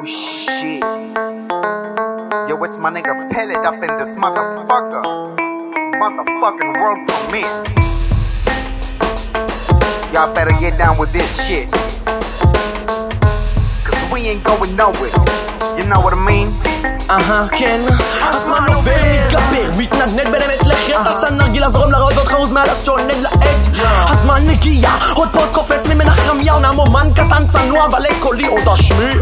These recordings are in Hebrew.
Oh shit. Yo, it's my nigga Pellet up in this motherfucker. Motherfucking world premiere. Y'all better get down with this shit. Cause we ain't going nowhere. You know what I mean? אהה, כן, הזמן עובר, מתגבר, מתנדנד בין אמת לחטא, שהנרגילה זורם לראות ועוד חרוז מעל השונד לעט. הזמן מגיע, עוד פוד קופץ אומנם אומן קטן צנוע, אבל לקולי עוד אשמיע.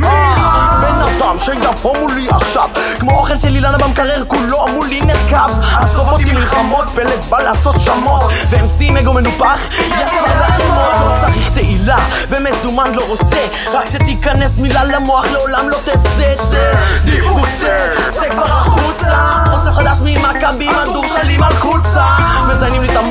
בן אדם שיבוא מולי עכשיו, כמו אוכל של אילנה במקרר, כולו מולי נרקב. עזוב אותי מלחמות, פלט בא לעשות שמות, ואמסי מגו מנופח, יש לעלמות, לא צריך תהילה, ומזומן לא רוצה, רק שתיכנס מילה למוח, לעולם לא תצא. זה דיבוסר, זה כבר החוצה, אוסף חדש ממכבים, הדור שלים על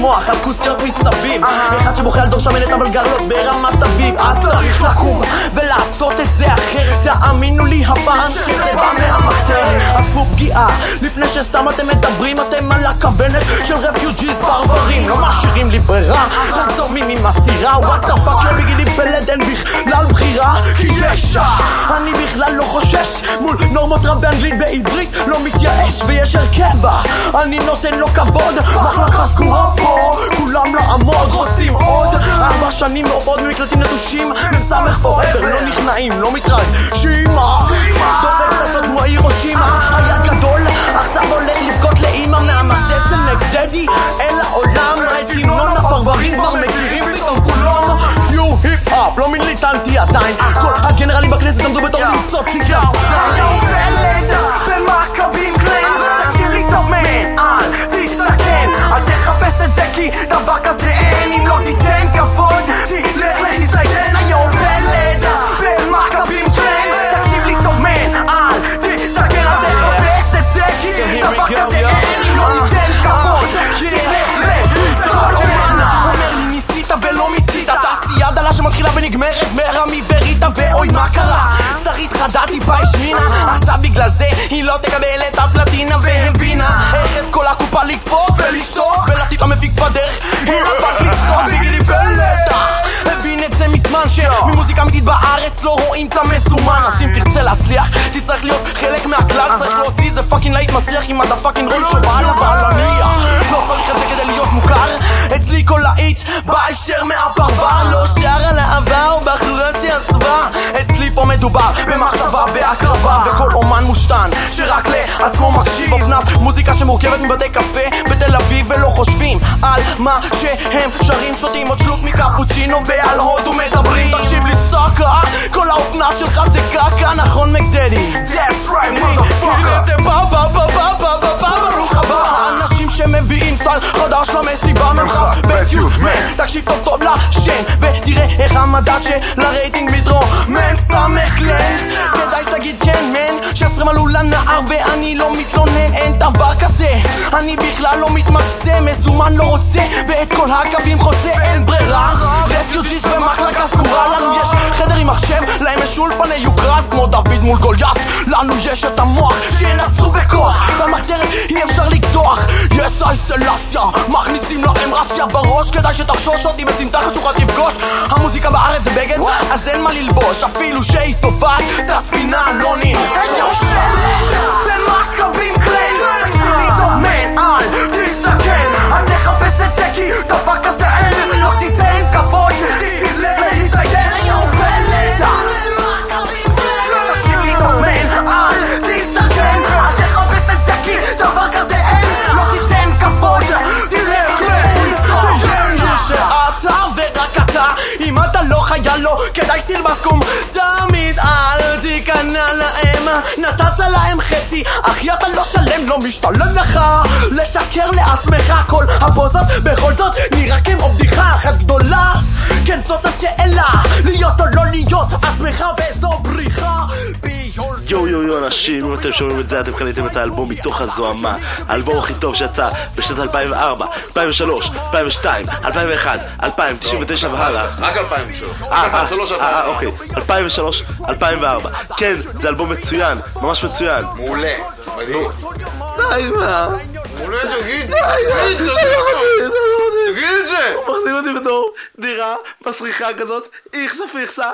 המוח על כוסיות מסביב, אחד שבוכה על דור שמנת אבל גרלות ברמת אביב. אז צריך לקום ולעשות את זה אחרת, תאמינו לי הפעם שזה בא מהמחתרת. עשו פגיעה, לפני שסתם אתם מדברים, אתם על הכוונת של רפיוג'יז ברברים. לא משאירים לי ברירה, רק זורמים עם הסירה, וואט דה פאק לביגידי פלד אין בכלל בחירה, כי יש אני נורמות רב באנגלית בעברית לא מתייאש ויש הרכב בה. אני נותן לו כבוד מחלקה סגורה פה כולם לעמוד רוצים עוד. ארבע שנים מאוד ממקלטים נטושים מסמך פוראבר לא נכנעים לא מתרגשים. דופק קצת כמו הירושימה היד גדול עכשיו הולך אין אם לא תיתן כבוד תלך להזדיין היום פלד במכבים קליינס תקשיב לי טוב מן אל תסתכן אל תחפש את זה כי דבר כזה אין אם לא תיתן כבוד תלך להזדיין אומר לי ניסית ולא מיצית תעשייה דלה שמתחילה ונגמרת מרמי וריטה ואוי מה קרה? שרית חדה טיפה השמינה עכשיו בגלל זה היא לא תקבל את הפלטינה והבינה. איך את כל הקופה לקפוץ ולשתות שממוזיקה אמיתית בארץ לא רואים את המסומן אז אם תרצה להצליח תצטרך להיות חלק מהכלל. צריך להוציא איזה פאקינג להיט מצליח עם אתה פאקינג רול שבא עליו על הנייה לא צריך את זה כדי להיות מוכר. אצלי כל להיט בא הישר מהפרבר לא שר על העבר בחורה שעצבה אצלי פה מדובר במחשבה והקרבה. וכל אומן מושתן שרק לעצמו מקשיב. אופנת מוזיקה שמורכבת מבתי קפה בתל אביב ולא חושבים על מה שהם שרים. שותים עוד שלוק מקפוצ'ינו ועל הודו מדברים. תקשיב לי סאקה כל האופנה שלך זה קקה נכון מקדדי? That's right motherfucker. זה בא בא בא בא בא בא בא ברוך הבא. האנשים שמביאים סל חדש למסיבה מרחב בית י"מן תקשיב טוב טוב איך המדד של הרייטינג מתרומם סמך לב כדאי שתגיד כן מן. שעשרה מלאו לנער ואני לא מתלונן אין דבר כזה. אני בכלל לא מתמצא מזומן לא רוצה ואת כל הקווים חוצה אין ברירה. רפיוג'יסט במחלקה סגורה לנו יש חדר עם מחשב להם יש אולפני יוקרס כמו דוד מול גוליית לנו יש את המוח שינסו בכוח. במחתרת אי אפשר לקדוח יש איסלציה מכניסים להם רסיה בראש כדאי שתחשוש אותי בסמטה חשוכה תפגוש המוזיקה בארץ זה בגד אז אין מה ללבוש אפילו שהיא טובת את הספינה לא ננטוש לא כדאי שתלבש קום תמיד אל תיכנע להם נתת להם חצי אחי אתה לא שלם לא משתלם לך לשקר לעצמך. כל הפוזות בכל זאת נראה כמו בדיחה אחת גדולה. כן זאת השאלה להיות או לא להיות עצמך בריחה אנשים, אם אתם שומעים את זה אתם קניתם את האלבום מתוך הזוהמה. האלבום הכי טוב שיצא בשנת 2004, 2003, 2002, 2001, 2000, 99 והלאה. רק 2003. אה, 2003, אה, אה, אוקיי, 2003, 2004 כן, זה אלבום מצוין, ממש מצוין. מעולה. מדהים. די מה? מעולה, תגיד, תגיד, תגיד, תגיד את זה! הוא מחזיר אותי בתור דירה מסריחה כזאת, איכסה פיכסה!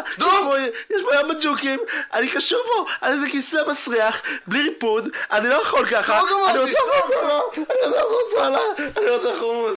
יש ים בג'וקים, אני קשור פה על איזה כיסא מסריח, בלי ריפוד, אני לא יכול ככה, לא אני רוצה לעשות צהלה, אני רוצה חומוס,